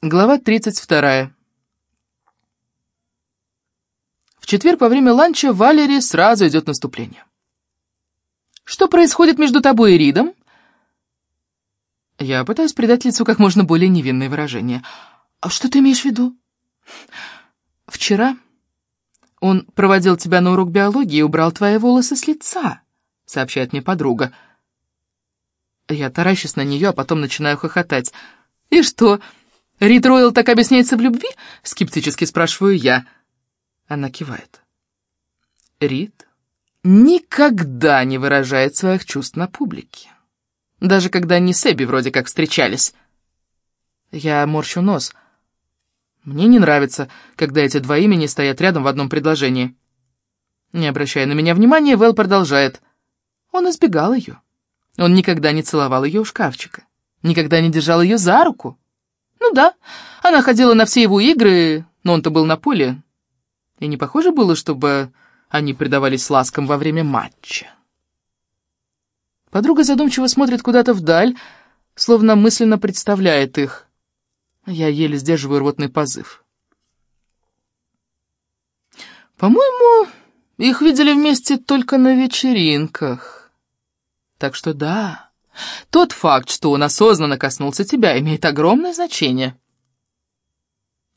Глава 32. В четверг во время ланча Валери сразу идет наступление. «Что происходит между тобой и Ридом?» Я пытаюсь придать лицу как можно более невинное выражение. «А что ты имеешь в виду?» «Вчера он проводил тебя на урок биологии и убрал твои волосы с лица», — сообщает мне подруга. Я таращусь на нее, а потом начинаю хохотать. «И что?» «Рид Ройл так объясняется в любви?» — скептически спрашиваю я. Она кивает. Рид никогда не выражает своих чувств на публике. Даже когда они с Эбби вроде как встречались. Я морщу нос. Мне не нравится, когда эти два имени стоят рядом в одном предложении. Не обращая на меня внимания, Вэл продолжает. Он избегал ее. Он никогда не целовал ее у шкафчика. Никогда не держал ее за руку. Ну да, она ходила на все его игры, но он-то был на поле. И не похоже было, чтобы они предавались ласкам во время матча. Подруга задумчиво смотрит куда-то вдаль, словно мысленно представляет их. Я еле сдерживаю рвотный позыв. По-моему, их видели вместе только на вечеринках. Так что да... Тот факт, что он осознанно коснулся тебя, имеет огромное значение.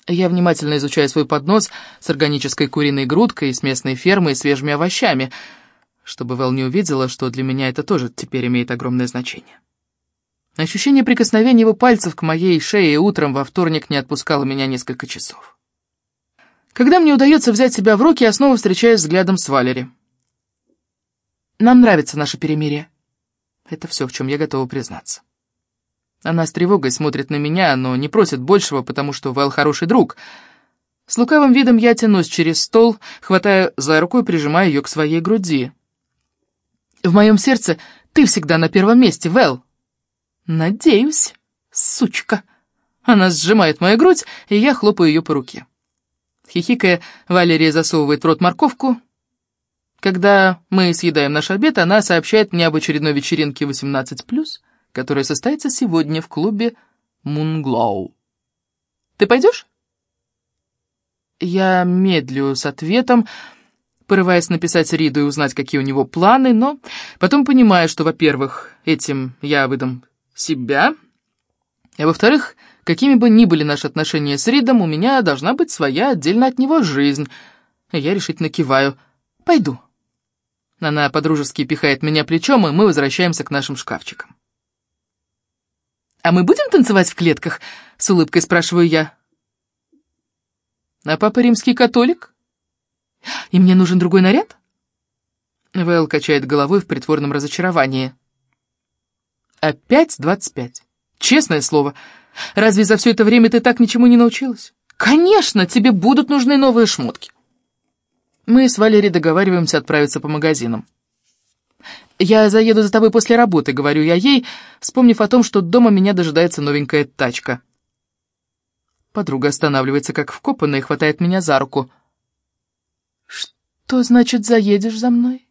Я внимательно изучаю свой поднос с органической куриной грудкой, с местной фермой и свежими овощами, чтобы Вэл не увидела, что для меня это тоже теперь имеет огромное значение. Ощущение прикосновения его пальцев к моей шее утром во вторник не отпускало меня несколько часов. Когда мне удается взять себя в руки, я снова встречаюсь взглядом с Валери. Нам нравится наше перемирие. Это все, в чем я готова признаться. Она с тревогой смотрит на меня, но не просит большего, потому что Вэл хороший друг. С лукавым видом я тянусь через стол, хватаю за руку и прижимаю ее к своей груди. В моем сердце ты всегда на первом месте, Вэл. Надеюсь, сучка. Она сжимает мою грудь, и я хлопаю ее по руке. Хихикая, Валерия засовывает в рот морковку, когда мы съедаем наш обед, она сообщает мне об очередной вечеринке 18+, которая состоится сегодня в клубе Moonglow. Ты пойдешь? Я медлю с ответом, порываясь написать Риду и узнать, какие у него планы, но потом понимаю, что, во-первых, этим я выдам себя, а во-вторых, какими бы ни были наши отношения с Ридом, у меня должна быть своя отдельно от него жизнь. Я решительно киваю. «Пойду». Она подружески пихает меня плечом, и мы возвращаемся к нашим шкафчикам. «А мы будем танцевать в клетках?» — с улыбкой спрашиваю я. «А папа римский католик? И мне нужен другой наряд?» Вэл качает головой в притворном разочаровании. «Опять двадцать пять. Честное слово, разве за все это время ты так ничему не научилась? Конечно, тебе будут нужны новые шмотки. Мы с Валерией договариваемся отправиться по магазинам. «Я заеду за тобой после работы», — говорю я ей, вспомнив о том, что дома меня дожидается новенькая тачка. Подруга останавливается как вкопанная и хватает меня за руку. «Что значит заедешь за мной?»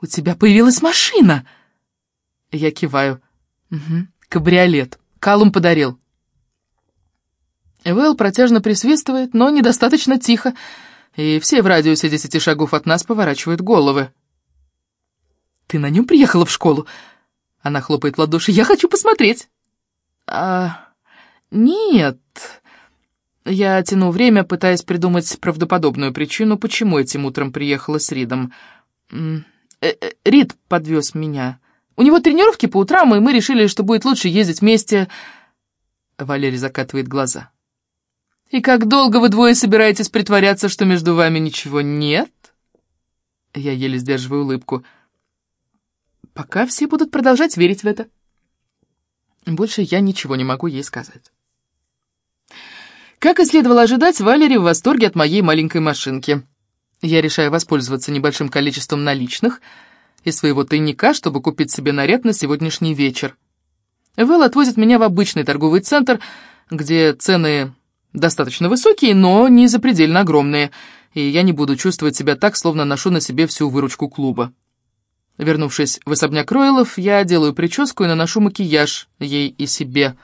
«У тебя появилась машина!» Я киваю. «Угу, кабриолет. Калум подарил». Вэл протяжно присвистывает, но недостаточно тихо, — и все в радиусе десяти шагов от нас поворачивают головы. «Ты на нем приехала в школу?» Она хлопает ладоши. «Я хочу посмотреть!» «А... нет...» Я тяну время, пытаясь придумать правдоподобную причину, почему этим утром приехала с Ридом. Э -э Рид подвез меня. У него тренировки по утрам, и мы решили, что будет лучше ездить вместе. Валерий закатывает глаза. И как долго вы двое собираетесь притворяться, что между вами ничего нет? Я еле сдерживаю улыбку. Пока все будут продолжать верить в это. Больше я ничего не могу ей сказать. Как и следовало ожидать, Валерий в восторге от моей маленькой машинки. Я решаю воспользоваться небольшим количеством наличных из своего тайника, чтобы купить себе наряд на сегодняшний вечер. Вэл отвозит меня в обычный торговый центр, где цены достаточно высокие, но не запредельно огромные, и я не буду чувствовать себя так, словно ношу на себе всю выручку клуба. Вернувшись в особняк Ройлов, я делаю прическу и наношу макияж ей и себе.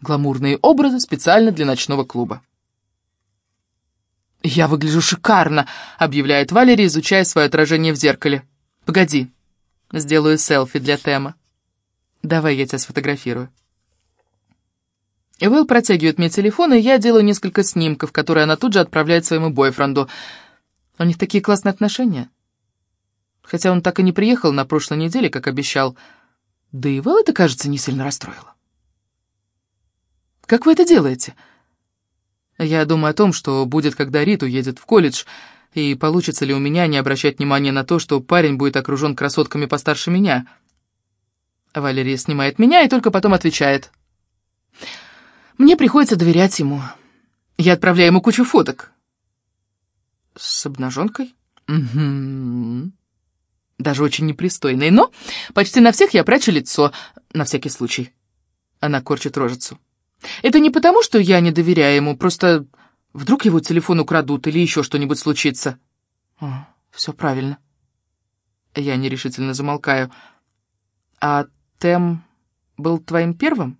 Гламурные образы специально для ночного клуба. «Я выгляжу шикарно», — объявляет Валерия, изучая свое отражение в зеркале. «Погоди, сделаю селфи для Тема. Давай я тебя сфотографирую». Вэл протягивает мне телефон, и я делаю несколько снимков, которые она тут же отправляет своему бойфренду. У них такие классные отношения. Хотя он так и не приехал на прошлой неделе, как обещал. Да и Вэл это, кажется, не сильно расстроило. «Как вы это делаете?» Я думаю о том, что будет, когда Рит уедет в колледж, и получится ли у меня не обращать внимания на то, что парень будет окружен красотками постарше меня. Валерия снимает меня и только потом отвечает. Мне приходится доверять ему. Я отправляю ему кучу фоток. С обнаженкой? Угу. Даже очень непристойные, но почти на всех я прячу лицо, на всякий случай. Она корчит рожицу. Это не потому, что я не доверяю ему, просто вдруг его телефон украдут или еще что-нибудь случится. О, все правильно. Я нерешительно замолкаю. А Тем был твоим первым?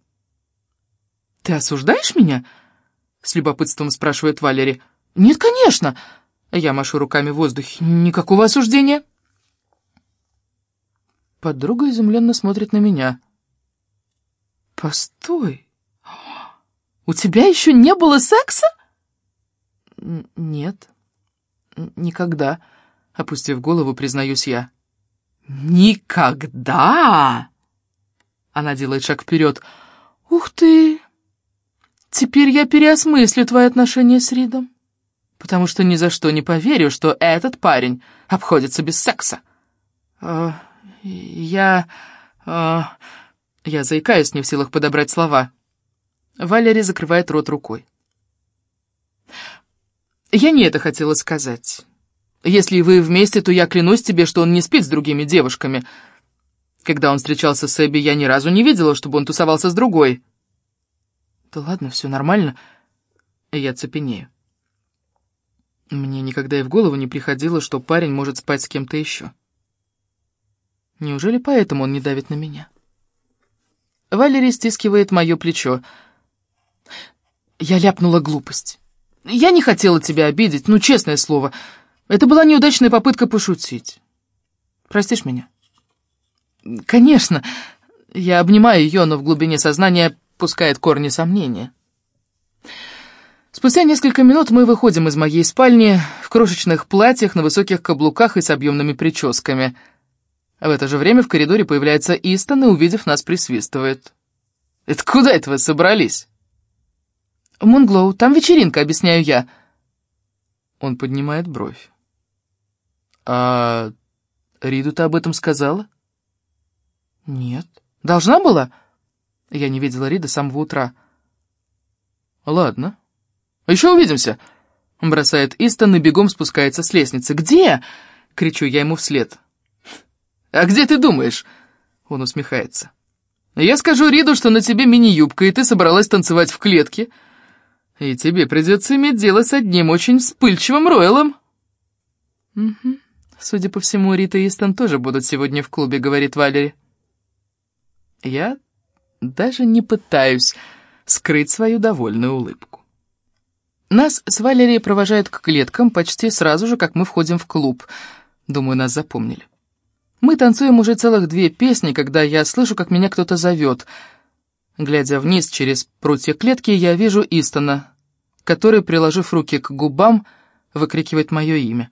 Ты осуждаешь меня? С любопытством спрашивает Валери. Нет, конечно. Я машу руками в воздухе. Никакого осуждения. Подруга изумленно смотрит на меня. Постой. «У тебя еще не было секса?» «Нет, никогда», — опустив голову, признаюсь я. «Никогда?» Она делает шаг вперед. «Ух ты! Теперь я переосмыслю твои отношения с Ридом, потому что ни за что не поверю, что этот парень обходится без секса». «А, «Я...» а, Я заикаюсь, не в силах подобрать слова. Валерия закрывает рот рукой. «Я не это хотела сказать. Если вы вместе, то я клянусь тебе, что он не спит с другими девушками. Когда он встречался с Эбби, я ни разу не видела, чтобы он тусовался с другой». «Да ладно, все нормально». Я цепенею. Мне никогда и в голову не приходило, что парень может спать с кем-то еще. Неужели поэтому он не давит на меня? Валерий стискивает мое плечо. Я ляпнула глупость. Я не хотела тебя обидеть, ну, честное слово. Это была неудачная попытка пошутить. Простишь меня? Конечно. Я обнимаю ее, но в глубине сознания пускает корни сомнения. Спустя несколько минут мы выходим из моей спальни в крошечных платьях на высоких каблуках и с объемными прическами. В это же время в коридоре появляется Истон и, увидев нас, присвистывает. «Это куда это вы собрались?» «Moonglow, там вечеринка», — объясняю я. Он поднимает бровь. «А Риду ты об этом сказала?» «Нет. Должна была?» Я не видела Рида с самого утра. «Ладно. Еще увидимся», — бросает Истон и бегом спускается с лестницы. «Где?» — кричу я ему вслед. «А где ты думаешь?» — он усмехается. «Я скажу Риду, что на тебе мини-юбка, и ты собралась танцевать в клетке». И тебе придется иметь дело с одним очень вспыльчивым Ройлом. Угу. Судя по всему, Рита и Истон тоже будут сегодня в клубе, говорит Валери. Я даже не пытаюсь скрыть свою довольную улыбку. Нас с Валерией провожают к клеткам почти сразу же, как мы входим в клуб. Думаю, нас запомнили. Мы танцуем уже целых две песни, когда я слышу, как меня кто-то зовет — Глядя вниз через прутья клетки, я вижу Истона, который, приложив руки к губам, выкрикивает мое имя.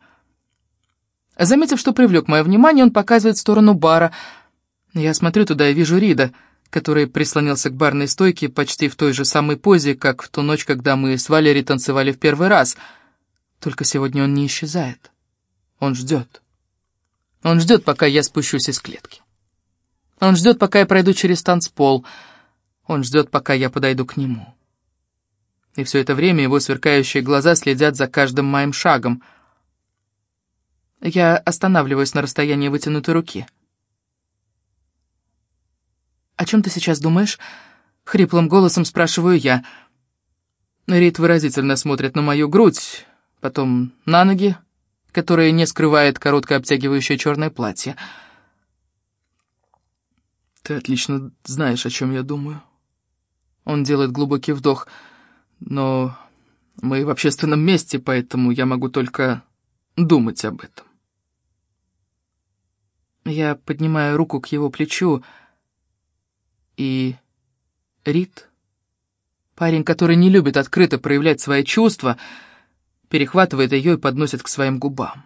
Заметив, что привлек мое внимание, он показывает сторону бара. Я смотрю туда и вижу Рида, который прислонился к барной стойке почти в той же самой позе, как в ту ночь, когда мы с Валери танцевали в первый раз. Только сегодня он не исчезает. Он ждет. Он ждет, пока я спущусь из клетки. Он ждет, пока я пройду через танцпол — он ждет, пока я подойду к нему. И все это время его сверкающие глаза следят за каждым моим шагом. Я останавливаюсь на расстоянии вытянутой руки. «О чем ты сейчас думаешь?» — хриплым голосом спрашиваю я. Рит выразительно смотрит на мою грудь, потом на ноги, которые не скрывает короткое обтягивающее черное платье. «Ты отлично знаешь, о чем я думаю». Он делает глубокий вдох. «Но мы в общественном месте, поэтому я могу только думать об этом». Я поднимаю руку к его плечу, и Рид, парень, который не любит открыто проявлять свои чувства, перехватывает ее и подносит к своим губам.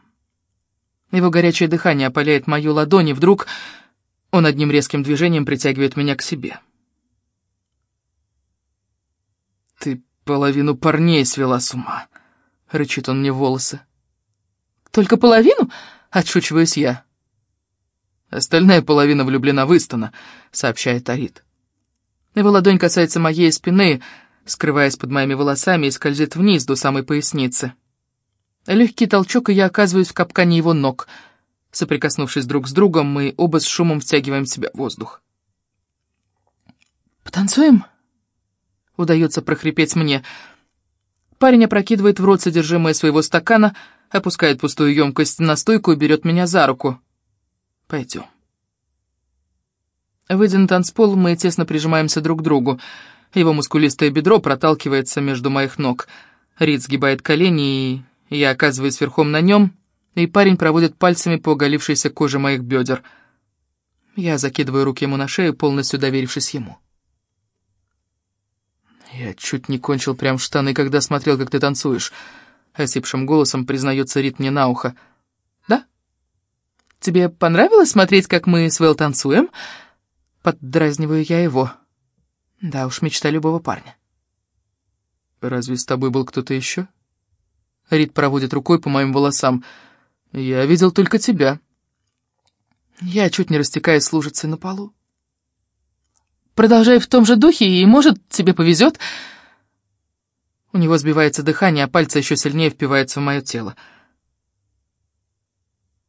Его горячее дыхание опаляет мою ладонь, и вдруг он одним резким движением притягивает меня к себе. «Ты половину парней свела с ума», — рычит он мне волосы. «Только половину?» — отшучиваюсь я. «Остальная половина влюблена в Истона», — сообщает Арит. Его ладонь касается моей спины, скрываясь под моими волосами, и скользит вниз до самой поясницы. Легкий толчок, и я оказываюсь в капкане его ног. Соприкоснувшись друг с другом, мы оба с шумом втягиваем в себя воздух. «Потанцуем?» — удается прохрипеть мне. Парень опрокидывает в рот содержимое своего стакана, опускает пустую емкость на стойку и берет меня за руку. «Пойдем». Выйдя на танцпол, мы тесно прижимаемся друг к другу. Его мускулистое бедро проталкивается между моих ног. Рид сгибает колени, и я оказываюсь верхом на нем, и парень проводит пальцами по оголившейся коже моих бедер. Я закидываю руки ему на шею, полностью доверившись ему. «Я чуть не кончил прям штаны, когда смотрел, как ты танцуешь», — осипшим голосом признается Рид мне на ухо. «Да? Тебе понравилось смотреть, как мы с Вэл танцуем?» Поддразниваю я его. Да уж, мечта любого парня. «Разве с тобой был кто-то еще?» Рид проводит рукой по моим волосам. «Я видел только тебя». Я чуть не растекаюсь с лужицей на полу. «Продолжай в том же духе, и, может, тебе повезет». У него сбивается дыхание, а пальцы еще сильнее впиваются в мое тело.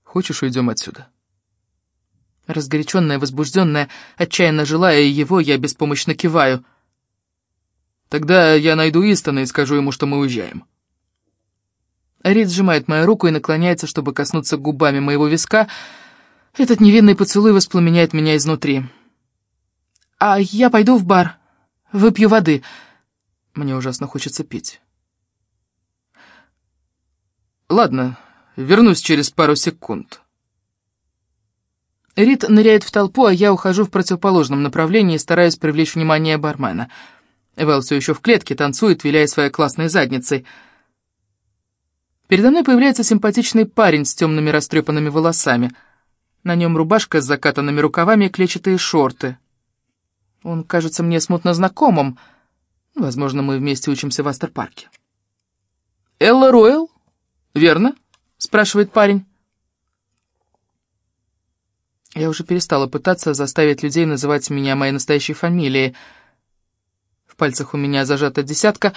«Хочешь, уйдем отсюда?» Разгоряченная, возбужденная, отчаянно желая его, я беспомощно киваю. «Тогда я найду Истона и скажу ему, что мы уезжаем». Рид сжимает мою руку и наклоняется, чтобы коснуться губами моего виска. Этот невинный поцелуй воспламеняет меня изнутри. «А я пойду в бар, выпью воды. Мне ужасно хочется пить». «Ладно, вернусь через пару секунд». Рид ныряет в толпу, а я ухожу в противоположном направлении и стараюсь привлечь внимание бармена. Вэл все еще в клетке, танцует, виляя своей классной задницей. Передо мной появляется симпатичный парень с темными растрепанными волосами. На нем рубашка с закатанными рукавами и клетчатые шорты. Он кажется мне смутно знакомым. Возможно, мы вместе учимся в Астер-парке. «Элла Ройл, верно?» — спрашивает парень. Я уже перестала пытаться заставить людей называть меня моей настоящей фамилией. В пальцах у меня зажата десятка,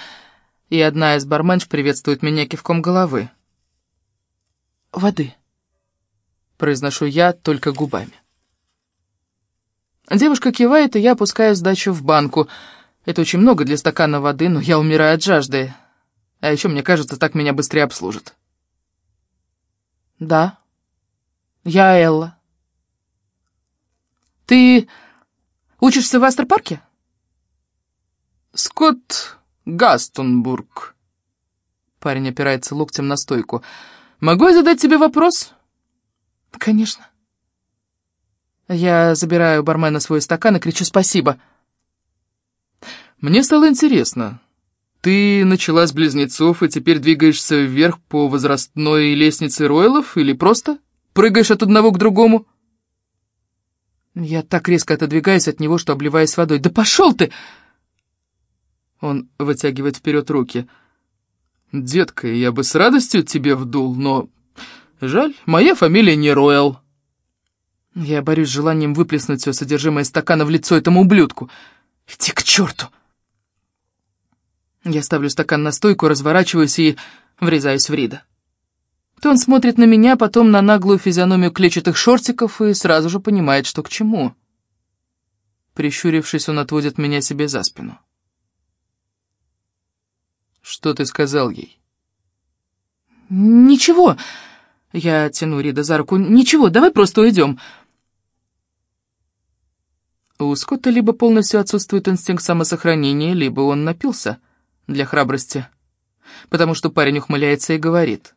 и одна из барменш приветствует меня кивком головы. «Воды», — произношу я только губами. Девушка кивает, и я опускаю сдачу в банку. Это очень много для стакана воды, но я умираю от жажды. А еще, мне кажется, так меня быстрее обслужат. «Да, я Элла». Ты учишься в Астер-парке? Скотт Гастонбург. Парень опирается локтем на стойку. Могу я задать тебе вопрос? Конечно. Я забираю у бармена свой стакан и кричу «спасибо». Мне стало интересно. Ты начала с близнецов и теперь двигаешься вверх по возрастной лестнице Ройлов или просто прыгаешь от одного к другому? Я так резко отодвигаюсь от него, что обливаюсь водой. «Да пошел ты!» Он вытягивает вперед руки. «Детка, я бы с радостью тебе вдул, но... Жаль, моя фамилия не Ройл». Я борюсь с желанием выплеснуть все содержимое стакана в лицо этому ублюдку. «Иди к черту!» Я ставлю стакан на стойку, разворачиваюсь и врезаюсь в Рида. То он смотрит на меня, потом на наглую физиономию клетчатых шортиков и сразу же понимает, что к чему. Прищурившись, он отводит меня себе за спину. «Что ты сказал ей?» «Ничего!» Я тяну Рида за руку. «Ничего, давай просто уйдем!» У Скотта либо полностью отсутствует инстинкт самосохранения, либо он напился для храбрости. Потому что парень ухмыляется и говорит.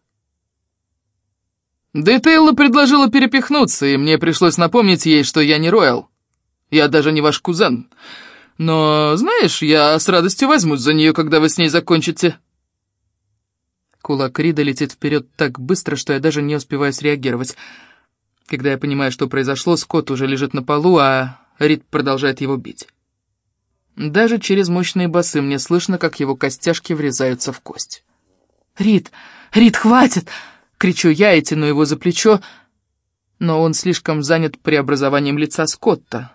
Тейлла предложила перепихнуться, и мне пришлось напомнить ей, что я не Роял. Я даже не ваш кузен. Но, знаешь, я с радостью возьмусь за нее, когда вы с ней закончите. Кулак Рида летит вперед так быстро, что я даже не успеваю среагировать. Когда я понимаю, что произошло, Скотт уже лежит на полу, а Рид продолжает его бить. Даже через мощные басы мне слышно, как его костяшки врезаются в кость. «Рид! Рид, хватит!» — кричу я и тяну его за плечо, но он слишком занят преобразованием лица Скотта.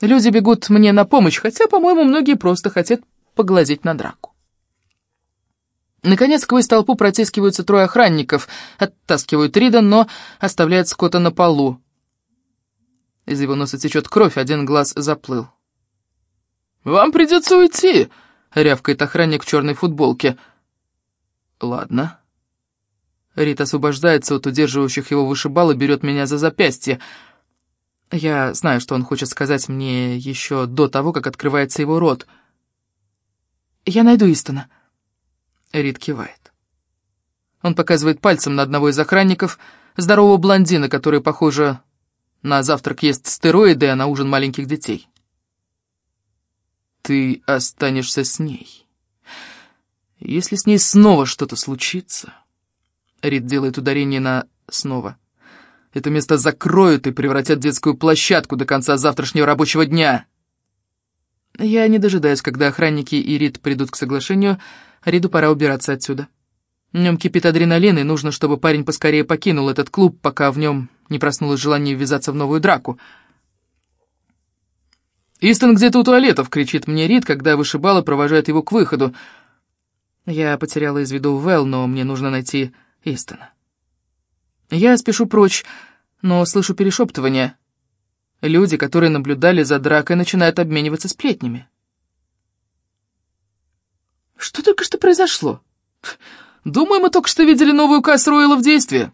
Люди бегут мне на помощь, хотя, по-моему, многие просто хотят поглазеть на драку. Наконец, сквозь толпу протискиваются трое охранников, оттаскивают Рида, но оставляют Скотта на полу. Из его носа течет кровь, один глаз заплыл. «Вам придется уйти!» — рявкает охранник в черной футболке. «Ладно». Рид освобождается от удерживающих его вышибал и берет меня за запястье. Я знаю, что он хочет сказать мне еще до того, как открывается его рот. «Я найду Истона». Рид кивает. Он показывает пальцем на одного из охранников, здорового блондина, который, похоже, на завтрак ест стероиды, а на ужин маленьких детей. Ты останешься с ней. Если с ней снова что-то случится... Рид делает ударение на «снова». Это место закроют и превратят в детскую площадку до конца завтрашнего рабочего дня. Я не дожидаюсь, когда охранники и Рид придут к соглашению, Риду пора убираться отсюда. В нем кипит адреналин, и нужно, чтобы парень поскорее покинул этот клуб, пока в нем не проснулось желание ввязаться в новую драку. «Истон где-то у туалетов!» — кричит мне Рид, когда вышибала провожает его к выходу. Я потеряла из виду Вэл, но мне нужно найти Истона. Я спешу прочь, но слышу перешептывание. Люди, которые наблюдали за дракой, начинают обмениваться сплетнями. Что только что произошло? Думаю, мы только что видели новую Касс Ройла в действии.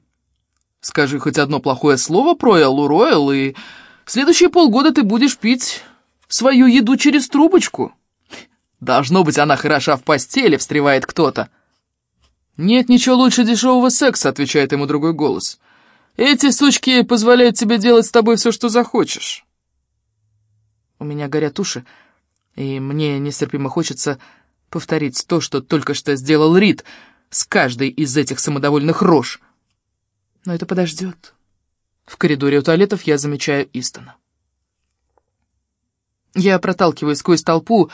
Скажи хоть одно плохое слово про Эллу Ройл, и следующие полгода ты будешь пить свою еду через трубочку. Должно быть, она хороша в постели, встревает кто-то. Нет ничего лучше дешевого секса, отвечает ему другой голос. Эти сучки позволяют тебе делать с тобой все, что захочешь. У меня горят уши, и мне нестерпимо хочется повторить то, что только что сделал Рид с каждой из этих самодовольных рож. Но это подождет. В коридоре у туалетов я замечаю Истона. Я проталкиваюсь сквозь толпу,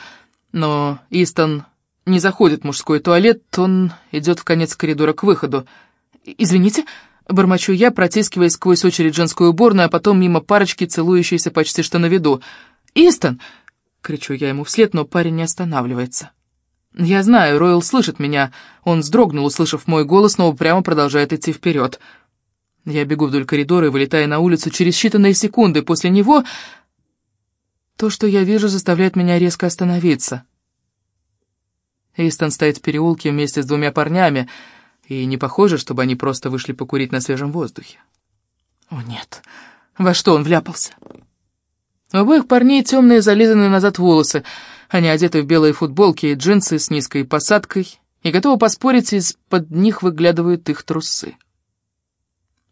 но Истон не заходит в мужской туалет, он идет в конец коридора к выходу. «Извините», — бормочу я, протискиваясь сквозь очередь женскую уборную, а потом мимо парочки, целующейся почти что на виду. «Истон!» — кричу я ему вслед, но парень не останавливается. Я знаю, Ройл слышит меня. Он вздрогнул, услышав мой голос, но упрямо продолжает идти вперед. Я бегу вдоль коридора и вылетаю на улицу через считанные секунды. После него то, что я вижу, заставляет меня резко остановиться. Эйстон стоит в переулке вместе с двумя парнями, и не похоже, чтобы они просто вышли покурить на свежем воздухе. О нет, во что он вляпался? У обоих парней темные зализанные назад волосы — они одеты в белые футболки и джинсы с низкой посадкой, и готовы поспорить, из-под них выглядывают их трусы.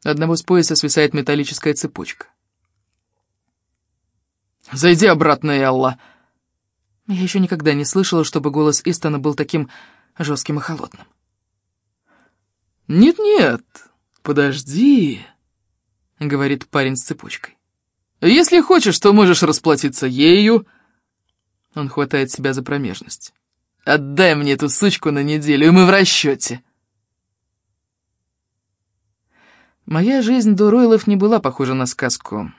Одного с пояса свисает металлическая цепочка. «Зайди обратно, Элла!» Я еще никогда не слышала, чтобы голос Истона был таким жестким и холодным. «Нет-нет, подожди», — говорит парень с цепочкой. «Если хочешь, то можешь расплатиться ею, — он хватает себя за промежность. «Отдай мне эту сучку на неделю, и мы в расчете!» Моя жизнь до Ройлов не была похожа на сказку,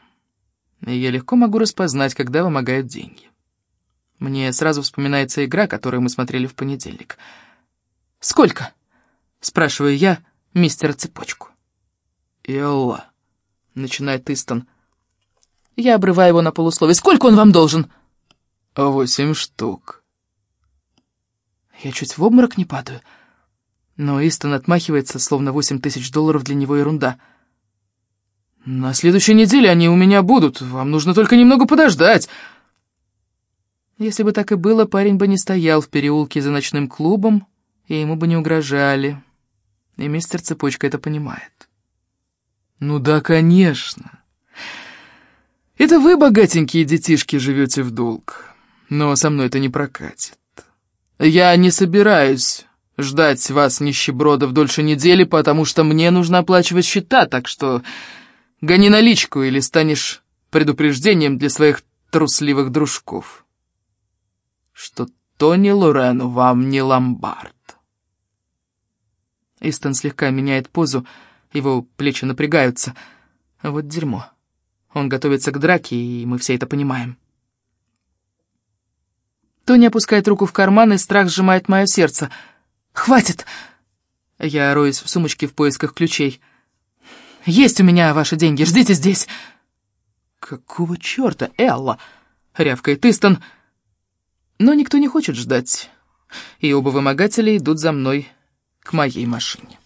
и я легко могу распознать, когда вымогают деньги. Мне сразу вспоминается игра, которую мы смотрели в понедельник. «Сколько?» — спрашиваю я мистера Цепочку. «Элла», — начинает Истон. Я обрываю его на полусловие. «Сколько он вам должен?» «Восемь штук». Я чуть в обморок не падаю, но Истон отмахивается, словно восемь тысяч долларов для него ерунда. На следующей неделе они у меня будут, вам нужно только немного подождать. Если бы так и было, парень бы не стоял в переулке за ночным клубом, и ему бы не угрожали. И мистер Цепочка это понимает. Ну да, конечно. Это вы, богатенькие детишки, живете в долг. Но со мной это не прокатит. Я не собираюсь ждать вас, нищебродов, дольше недели, потому что мне нужно оплачивать счета, так что гони наличку или станешь предупреждением для своих трусливых дружков. Что Тони Лорену вам не ломбард. Истон слегка меняет позу, его плечи напрягаются. Вот дерьмо. Он готовится к драке, и мы все это понимаем. Тони опускает руку в карман, и страх сжимает мое сердце. «Хватит!» Я роюсь в сумочке в поисках ключей. «Есть у меня ваши деньги, ждите здесь!» «Какого черта, Элла?» — рявкает Истон. Но никто не хочет ждать, и оба вымогателя идут за мной к моей машине.